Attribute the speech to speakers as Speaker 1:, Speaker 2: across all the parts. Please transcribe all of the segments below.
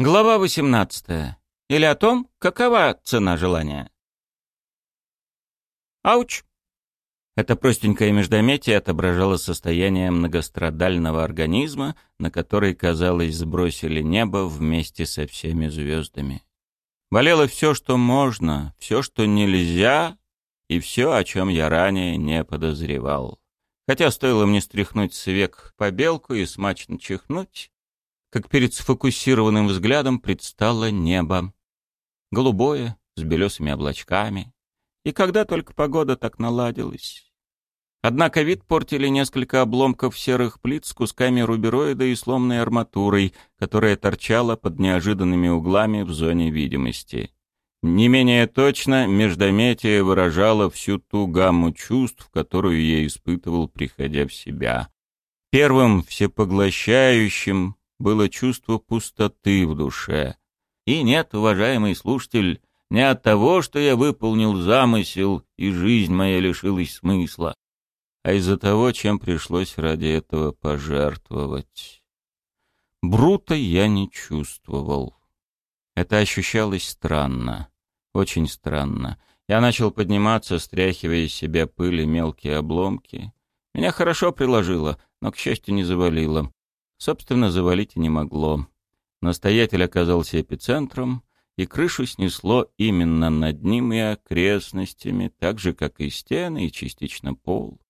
Speaker 1: Глава 18. Или о том, какова цена желания. Ауч! Это простенькое междометие отображало состояние многострадального организма, на который, казалось, сбросили небо вместе со всеми звездами. Болело все, что можно, все, что нельзя, и все, о чем я ранее не подозревал. Хотя стоило мне стряхнуть с век побелку и смачно чихнуть, как перед сфокусированным взглядом предстало небо. Голубое, с белесыми облачками. И когда только погода так наладилась. Однако вид портили несколько обломков серых плит с кусками рубероида и сломанной арматурой, которая торчала под неожиданными углами в зоне видимости. Не менее точно, междометие выражало всю ту гамму чувств, которую я испытывал, приходя в себя. Первым, всепоглощающим, было чувство пустоты в душе. И нет, уважаемый слушатель, не от того, что я выполнил замысел, и жизнь моя лишилась смысла, а из-за того, чем пришлось ради этого пожертвовать. Брута я не чувствовал. Это ощущалось странно, очень странно. Я начал подниматься, стряхивая из себя пыль и мелкие обломки. Меня хорошо приложило, но, к счастью, не завалило. Собственно, завалить и не могло. Настоятель оказался эпицентром, и крышу снесло именно над ним и окрестностями, так же, как и стены, и частично пол.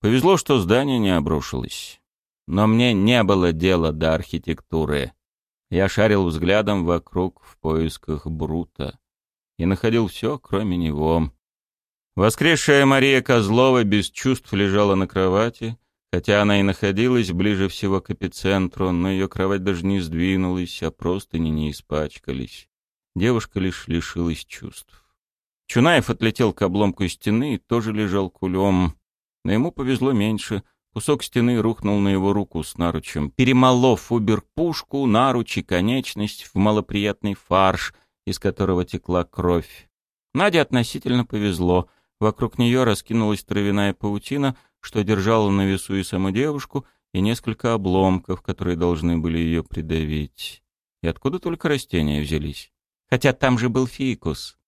Speaker 1: Повезло, что здание не обрушилось. Но мне не было дела до архитектуры. Я шарил взглядом вокруг в поисках Брута и находил все, кроме него. Воскресшая Мария Козлова без чувств лежала на кровати, Хотя она и находилась ближе всего к эпицентру, но ее кровать даже не сдвинулась, а простыни не испачкались. Девушка лишь лишилась чувств. Чунаев отлетел к обломку стены и тоже лежал кулем. Но ему повезло меньше. Кусок стены рухнул на его руку с наручем, перемолов убер-пушку, наруч и конечность в малоприятный фарш, из которого текла кровь. Наде относительно повезло. Вокруг нее раскинулась травяная паутина — что держало на весу и саму девушку, и несколько обломков, которые должны были ее придавить. И откуда только растения взялись? Хотя там же был фикус.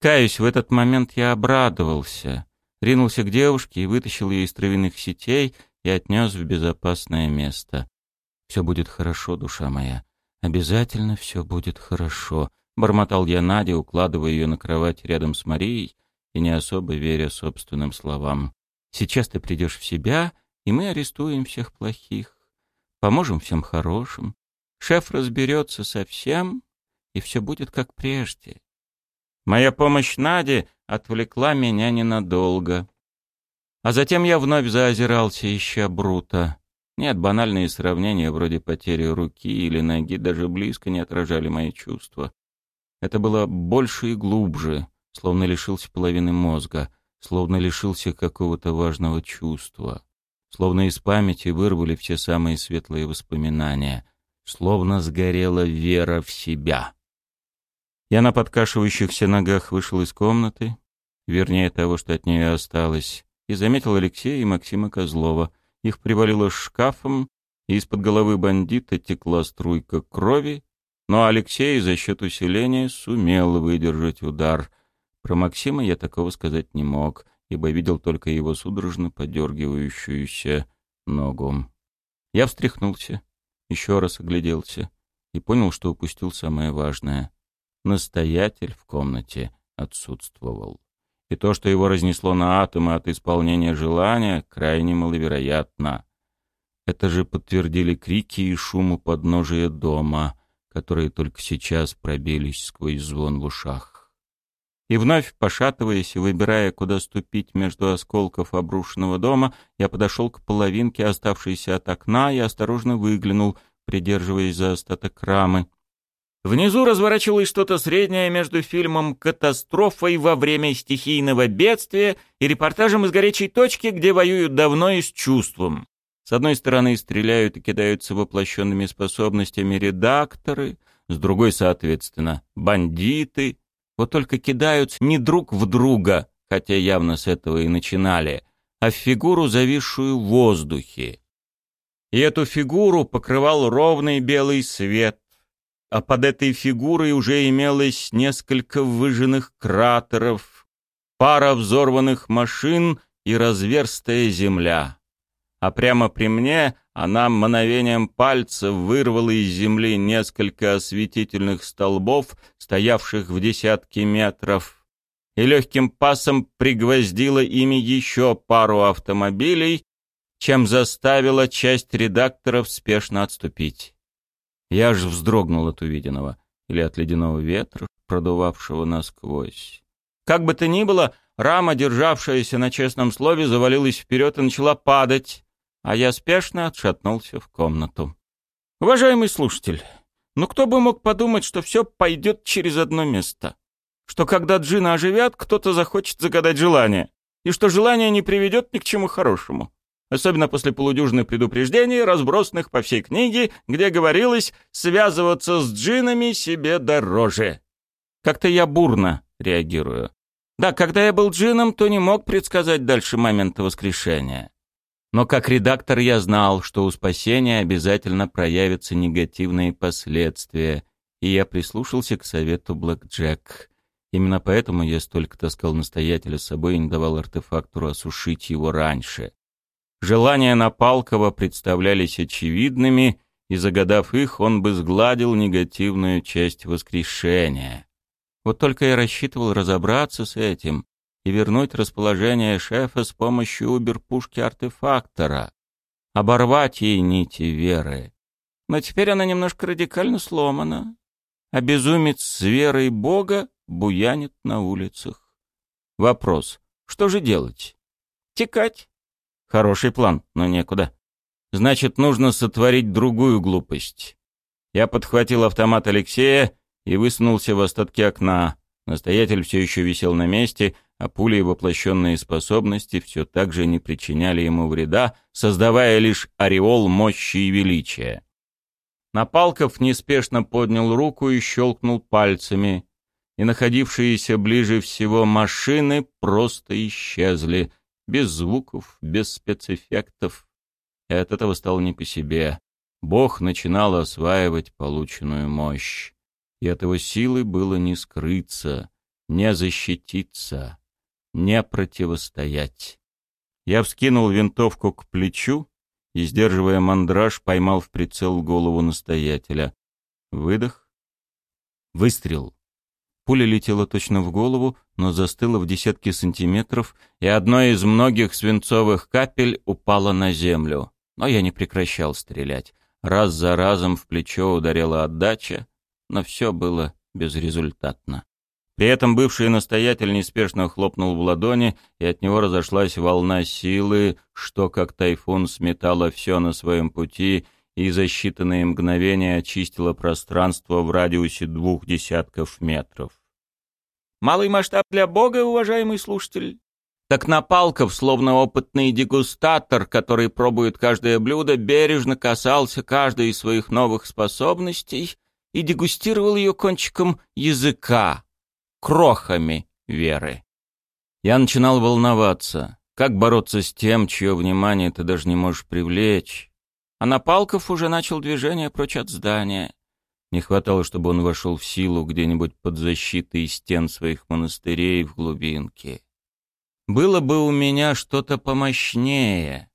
Speaker 1: Каюсь, в этот момент я обрадовался. Ринулся к девушке и вытащил ее из травяных сетей и отнес в безопасное место. «Все будет хорошо, душа моя. Обязательно все будет хорошо», — бормотал я Наде, укладывая ее на кровать рядом с Марией и не особо веря собственным словам. Сейчас ты придешь в себя, и мы арестуем всех плохих, поможем всем хорошим. Шеф разберется со всем, и все будет как прежде. Моя помощь Наде отвлекла меня ненадолго. А затем я вновь заозирался, ища Брута. Нет, банальные сравнения вроде потери руки или ноги даже близко не отражали мои чувства. Это было больше и глубже, словно лишился половины мозга словно лишился какого-то важного чувства, словно из памяти вырвали все самые светлые воспоминания, словно сгорела вера в себя. Я на подкашивающихся ногах вышел из комнаты, вернее того, что от нее осталось, и заметил Алексея и Максима Козлова. Их привалило шкафом, и из-под головы бандита текла струйка крови, но Алексей за счет усиления сумел выдержать удар — про Максима я такого сказать не мог, ибо видел только его судорожно подергивающуюся ногу. Я встряхнулся, еще раз огляделся и понял, что упустил самое важное. Настоятель в комнате отсутствовал. И то, что его разнесло на атомы от исполнения желания, крайне маловероятно. Это же подтвердили крики и шум у подножия дома, которые только сейчас пробились сквозь звон в ушах. И вновь, пошатываясь и выбирая, куда ступить между осколков обрушенного дома, я подошел к половинке, оставшейся от окна, и осторожно выглянул, придерживаясь за остаток рамы. Внизу разворачивалось что-то среднее между фильмом «Катастрофой во время стихийного бедствия» и репортажем из горячей точки, где воюют давно и с чувством. С одной стороны стреляют и кидаются воплощенными способностями редакторы, с другой, соответственно, бандиты, вот только кидаются не друг в друга, хотя явно с этого и начинали, а в фигуру, зависшую в воздухе. И эту фигуру покрывал ровный белый свет, а под этой фигурой уже имелось несколько выжженных кратеров, пара взорванных машин и разверстая земля. А прямо при мне она мановением пальца вырвала из земли несколько осветительных столбов, стоявших в десятки метров, и легким пасом пригвоздила ими еще пару автомобилей, чем заставила часть редакторов спешно отступить. Я аж вздрогнул от увиденного, или от ледяного ветра, продувавшего насквозь. Как бы то ни было, рама, державшаяся на честном слове, завалилась вперед и начала падать, а я спешно отшатнулся в комнату. Уважаемый слушатель, ну кто бы мог подумать, что все пойдет через одно место? Что когда джина оживят, кто-то захочет загадать желание, и что желание не приведет ни к чему хорошему особенно после полудюжины предупреждений, разбросанных по всей книге, где говорилось «связываться с джинами себе дороже». Как-то я бурно реагирую. Да, когда я был джином, то не мог предсказать дальше момента воскрешения. Но как редактор я знал, что у спасения обязательно проявятся негативные последствия, и я прислушался к совету Блэк Джек. Именно поэтому я столько таскал настоятеля с собой и не давал артефактору осушить его раньше. Желания Напалкова представлялись очевидными, и загадав их, он бы сгладил негативную часть воскрешения. Вот только я рассчитывал разобраться с этим и вернуть расположение шефа с помощью убер-пушки артефактора, оборвать ей нити веры. Но теперь она немножко радикально сломана, а безумец с верой Бога буянит на улицах. Вопрос, что же делать? Текать? Хороший план, но некуда. Значит, нужно сотворить другую глупость. Я подхватил автомат Алексея и высунулся в остатки окна. Настоятель все еще висел на месте, а пули и воплощенные способности все так же не причиняли ему вреда, создавая лишь ореол мощи и величия. Напалков неспешно поднял руку и щелкнул пальцами, и находившиеся ближе всего машины просто исчезли, без звуков, без спецэффектов. И от этого стало не по себе. Бог начинал осваивать полученную мощь. И от его силы было не скрыться, не защититься, не противостоять. Я вскинул винтовку к плечу и, сдерживая мандраж, поймал в прицел голову настоятеля. Выдох. Выстрел. Пуля летела точно в голову, но застыла в десятки сантиметров, и одной из многих свинцовых капель упала на землю. Но я не прекращал стрелять. Раз за разом в плечо ударила отдача, но все было безрезультатно. При этом бывший настоятель неспешно хлопнул в ладони, и от него разошлась волна силы, что как тайфун сметало все на своем пути и за считанные мгновения очистила пространство в радиусе двух десятков метров. Малый масштаб для Бога, уважаемый слушатель. Так Напалков, словно опытный дегустатор, который пробует каждое блюдо, бережно касался каждой из своих новых способностей и дегустировал ее кончиком языка, крохами веры. Я начинал волноваться. Как бороться с тем, чье внимание ты даже не можешь привлечь? А Напалков уже начал движение прочь от здания. Не хватало, чтобы он вошел в силу где-нибудь под защитой стен своих монастырей в глубинке. Было бы у меня что-то помощнее,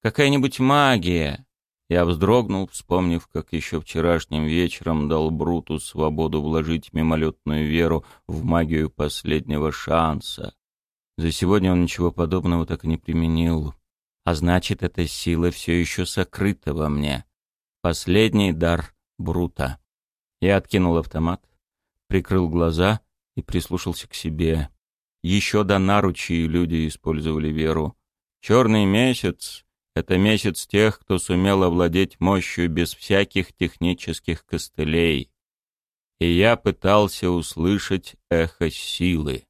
Speaker 1: какая-нибудь магия. Я вздрогнул, вспомнив, как еще вчерашним вечером дал Бруту свободу вложить мимолетную веру в магию последнего шанса. За сегодня он ничего подобного так и не применил. А значит, эта сила все еще сокрыта во мне. Последний дар Брута. Я откинул автомат, прикрыл глаза и прислушался к себе. Еще до наручи люди использовали веру. Черный месяц — это месяц тех, кто сумел овладеть мощью без всяких технических костылей. И я пытался услышать эхо силы.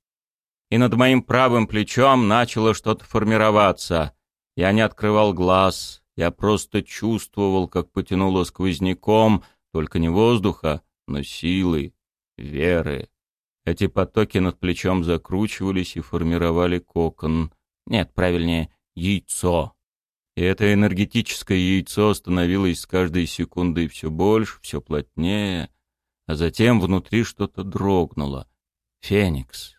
Speaker 1: И над моим правым плечом начало что-то формироваться — я не открывал глаз, я просто чувствовал, как потянуло сквозняком, только не воздуха, но силы, веры. Эти потоки над плечом закручивались и формировали кокон. Нет, правильнее, яйцо. И это энергетическое яйцо становилось с каждой секундой все больше, все плотнее. а затем внутри что-то дрогнуло. Феникс.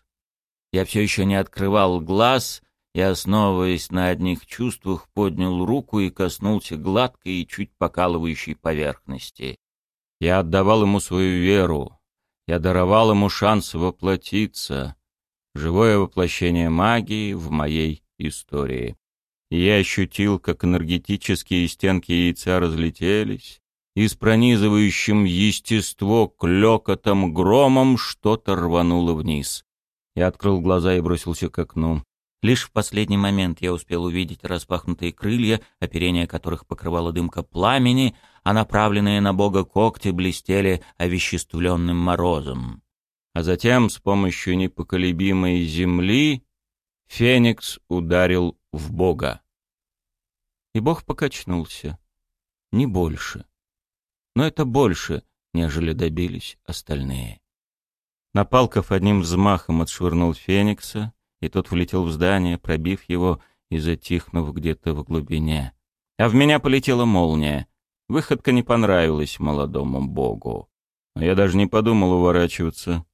Speaker 1: Я все еще не открывал глаз и, основываясь на одних чувствах, поднял руку и коснулся гладкой и чуть покалывающей поверхности. Я отдавал ему свою веру. Я даровал ему шанс воплотиться. Живое воплощение магии в моей истории. И я ощутил, как энергетические стенки яйца разлетелись, и с пронизывающим естество клёкотом громом что-то рвануло вниз. Я открыл глаза и бросился к окну. Лишь в последний момент я успел увидеть распахнутые крылья, оперение которых покрывала дымка пламени, а направленные на бога когти блестели овеществленным морозом. А затем с помощью непоколебимой земли Феникс ударил в бога. И бог покачнулся. Не больше но это больше, нежели добились остальные. Напалков одним взмахом отшвырнул Феникса, и тот влетел в здание, пробив его и затихнув где-то в глубине. А в меня полетела молния. Выходка не понравилась молодому богу. Но я даже не подумал уворачиваться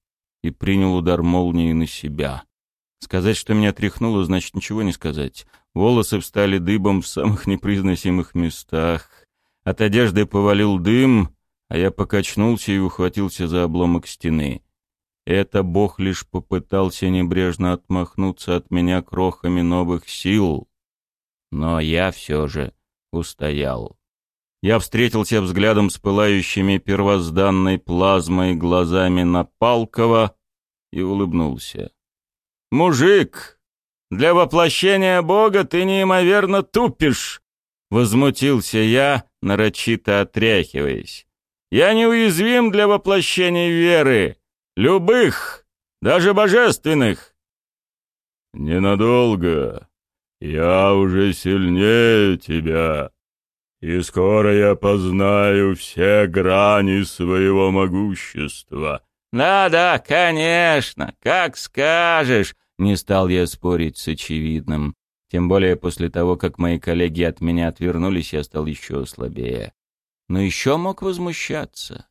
Speaker 1: и принял удар молнии на себя. Сказать, что меня тряхнуло, значит ничего не сказать. Волосы встали дыбом в самых непроизносимых местах. От одежды повалил дым, а я покачнулся и ухватился за обломок стены. Это бог лишь попытался небрежно отмахнуться от меня крохами новых сил. Но я все же устоял. Я встретился взглядом с пылающими первозданной плазмой глазами Напалкова и улыбнулся. «Мужик, для воплощения Бога ты неимоверно тупишь!» Возмутился я, нарочито отряхиваясь. «Я неуязвим для воплощения веры, любых, даже божественных». «Ненадолго. Я уже сильнее тебя, и скоро я познаю все грани своего могущества». «Да-да, конечно, как скажешь», — не стал я спорить с очевидным. Тем более после того, как мои коллеги от меня отвернулись, я стал еще слабее. Но еще мог возмущаться.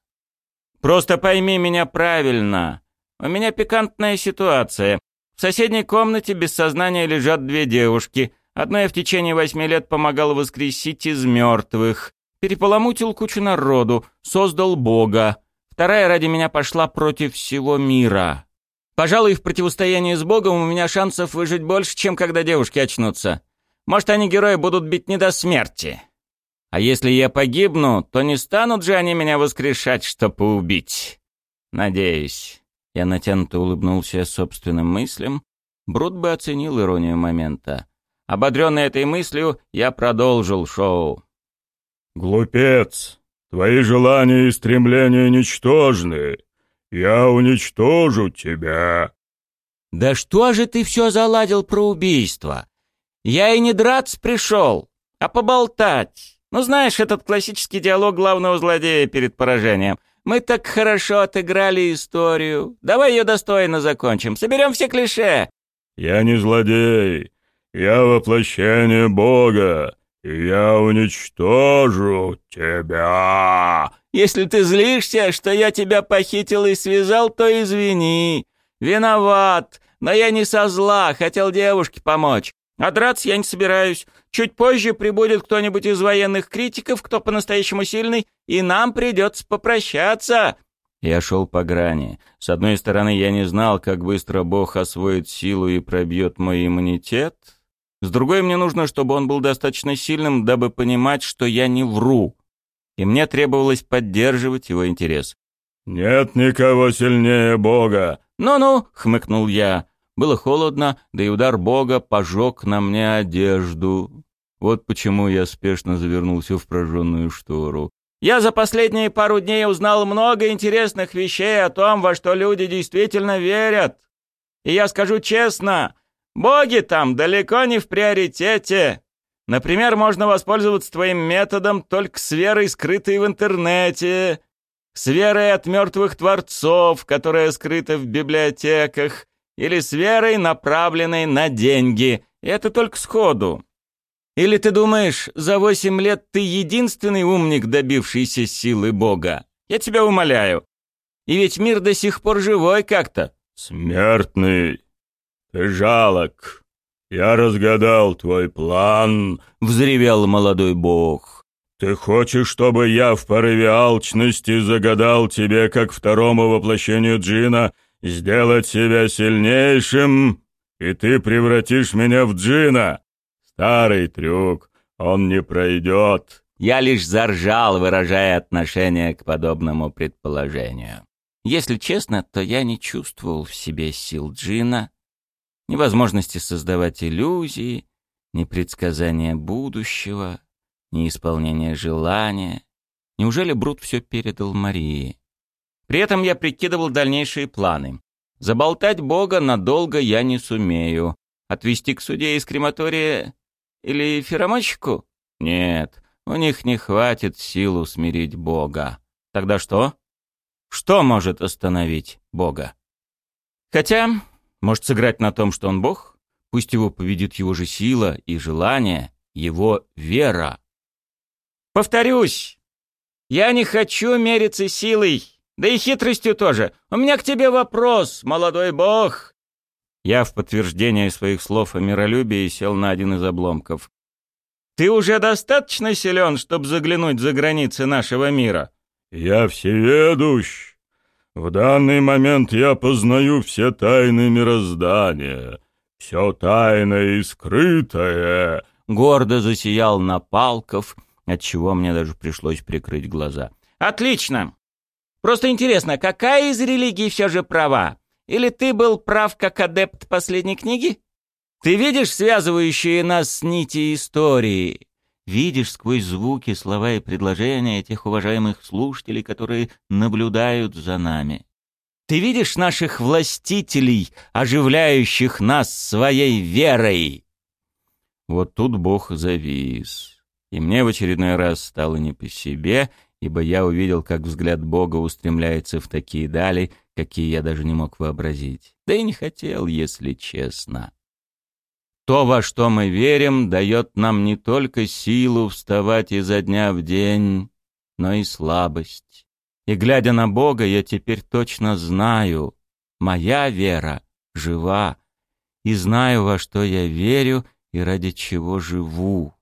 Speaker 1: «Просто пойми меня правильно. У меня пикантная ситуация. В соседней комнате без сознания лежат две девушки. Одна я в течение восьми лет помогал воскресить из мертвых. Переполомутил кучу народу, создал Бога. Вторая ради меня пошла против всего мира. Пожалуй, в противостоянии с Богом у меня шансов выжить больше, чем когда девушки очнутся. Может, они герои будут бить не до смерти. А если я погибну, то не станут же они меня воскрешать, чтобы убить. Надеюсь. Я натянуто улыбнулся собственным мыслям. Брут бы оценил иронию момента. Ободренный этой мыслью, я продолжил шоу. «Глупец! Твои желания и стремления ничтожны. «Я уничтожу тебя!»
Speaker 2: «Да что же ты все заладил про убийство? Я и не драться пришел, а поболтать. Ну, знаешь, этот классический диалог главного злодея перед поражением. Мы так хорошо отыграли историю. Давай ее достойно закончим. Соберем все клише».
Speaker 1: «Я не злодей. Я воплощение Бога я уничтожу тебя!»
Speaker 2: «Если ты злишься, что я тебя похитил и связал, то извини. Виноват, но я не со зла, хотел девушке помочь. А драться я не собираюсь. Чуть позже прибудет кто-нибудь из военных критиков, кто по-настоящему сильный, и нам придется попрощаться».
Speaker 1: Я шел по грани. С одной стороны, я не знал, как быстро Бог освоит силу и пробьет мой иммунитет, с другой, мне нужно, чтобы он был достаточно сильным, дабы понимать, что я не вру. И мне требовалось поддерживать его интерес.
Speaker 3: «Нет никого сильнее Бога!»
Speaker 1: «Ну-ну!» — хмыкнул я. Было холодно, да и удар Бога пожег на мне одежду. Вот почему я спешно завернулся в прожженную штору.
Speaker 2: «Я за последние пару дней узнал много интересных вещей о том, во что люди действительно верят. И я скажу честно, Боги там далеко не в приоритете. Например, можно воспользоваться твоим методом только с верой, скрытой в интернете, с верой от мертвых творцов, которая скрыта в библиотеках, или с верой, направленной на деньги. И это только сходу. Или ты думаешь, за восемь лет ты единственный умник, добившийся силы Бога? Я тебя умоляю. И ведь мир до сих пор живой как-то.
Speaker 3: «Смертный, ты жалок. Я разгадал твой план», — взревел молодой бог. «Ты хочешь, чтобы я в порыве алчности загадал тебе, как второму воплощению джина, сделать себя сильнейшим, и ты превратишь меня в джина? Старый трюк, он не пройдет».
Speaker 1: Я лишь заржал, выражая отношение к подобному предположению. Если честно, то я не чувствовал в себе сил джина, ни возможности создавать иллюзии, ни предсказания будущего, ни исполнения желания. Неужели Брут все передал Марии? При этом я прикидывал дальнейшие планы. Заболтать Бога надолго я не сумею. Отвести к суде из крематория или феромочку? Нет, у них не хватит сил усмирить Бога. Тогда что? Что может остановить Бога? Хотя, может сыграть на том, что он Бог? Пусть его победит его же сила и желание, его вера.
Speaker 2: Повторюсь, я не хочу мериться силой, да и хитростью тоже. У меня к тебе вопрос, молодой бог.
Speaker 1: Я в подтверждение своих слов о миролюбии сел на один из обломков.
Speaker 2: Ты уже достаточно силен, чтобы заглянуть за границы нашего мира?
Speaker 3: «Я всеведущ. В данный момент я познаю все тайны мироздания, все тайное и скрытое».
Speaker 1: Гордо засиял Напалков, отчего мне даже пришлось прикрыть глаза.
Speaker 2: «Отлично! Просто интересно, какая из религий все же права? Или ты был прав как адепт последней книги? Ты видишь связывающие нас нити истории?» Видишь сквозь звуки, слова и предложения тех уважаемых слушателей, которые наблюдают за нами. Ты видишь наших властителей, оживляющих нас своей верой.
Speaker 1: Вот тут Бог завис. И мне в очередной раз стало не по себе, ибо я увидел, как взгляд Бога устремляется в такие дали, какие я даже не мог вообразить. Да и не хотел, если честно. То, во что мы верим, дает нам не только силу вставать изо дня в день, но и слабость. И глядя на Бога, я теперь точно знаю, моя вера жива, и знаю, во что я верю и ради чего живу.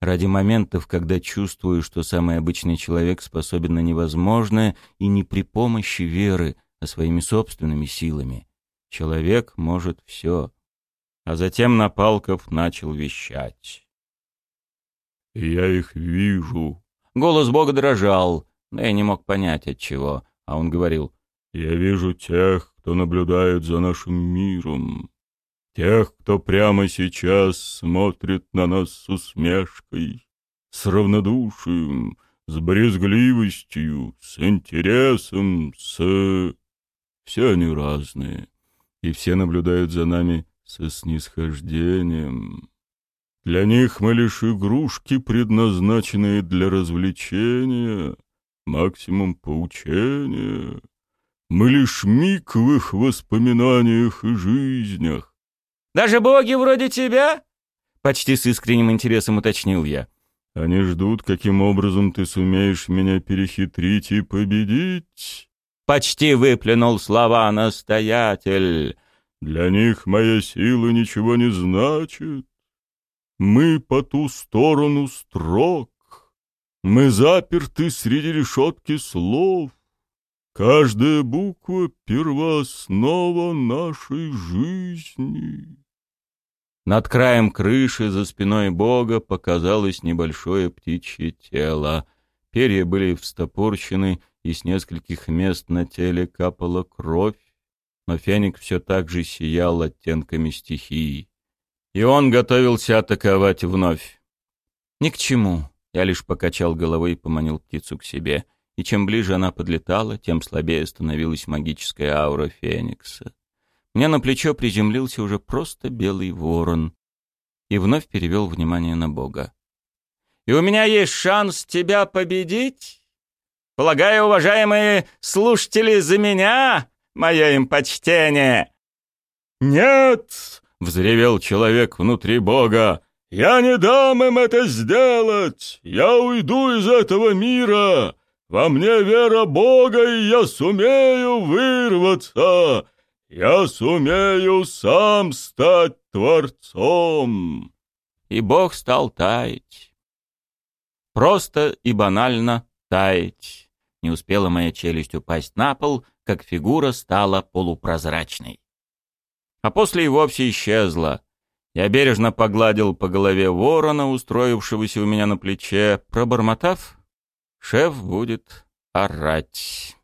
Speaker 1: Ради моментов, когда чувствую, что самый обычный человек способен на невозможное и не при помощи веры, а своими собственными силами. Человек может все. А затем Напалков начал вещать.
Speaker 3: «Я их вижу».
Speaker 1: Голос Бога дрожал, но я не мог понять от чего, а он говорил.
Speaker 3: «Я вижу тех, кто наблюдает за нашим миром, тех, кто прямо сейчас смотрит на нас с усмешкой, с равнодушием, с брезгливостью, с интересом, с... Все они разные, и все наблюдают за нами со снисхождением. Для них мы лишь игрушки, предназначенные для развлечения, максимум поучения. Мы лишь миг в их воспоминаниях и жизнях.
Speaker 2: «Даже боги вроде тебя?» Почти с искренним интересом уточнил я.
Speaker 3: «Они ждут, каким образом ты сумеешь меня перехитрить и победить?»
Speaker 1: Почти выплюнул слова настоятель.
Speaker 3: Для них моя сила ничего не значит. Мы по ту сторону строк. Мы заперты среди решетки слов. Каждая буква — первооснова нашей жизни.
Speaker 1: Над краем крыши за спиной Бога показалось небольшое птичье тело. Перья были встопорщены, и с нескольких мест на теле капала кровь но феник все так же сиял оттенками стихии. И он готовился атаковать вновь. Ни к чему. Я лишь покачал головой и поманил птицу к себе. И чем ближе она подлетала, тем слабее становилась магическая аура Феникса. Мне на плечо приземлился уже просто белый ворон. И вновь перевел внимание на Бога.
Speaker 2: «И у меня есть шанс тебя победить? Полагаю, уважаемые слушатели, за меня мое им почтение!»
Speaker 3: «Нет!» — взревел человек внутри Бога. «Я не дам им это сделать! Я уйду из этого мира! Во мне вера Бога, и я сумею вырваться. Я сумею сам стать Творцом.
Speaker 1: И Бог стал таять. Просто и банально таять. Не успела моя челюсть упасть на пол, как фигура стала полупрозрачной. А после и вовсе исчезла. Я бережно погладил по голове ворона, устроившегося у меня на плече, пробормотав, шеф будет орать.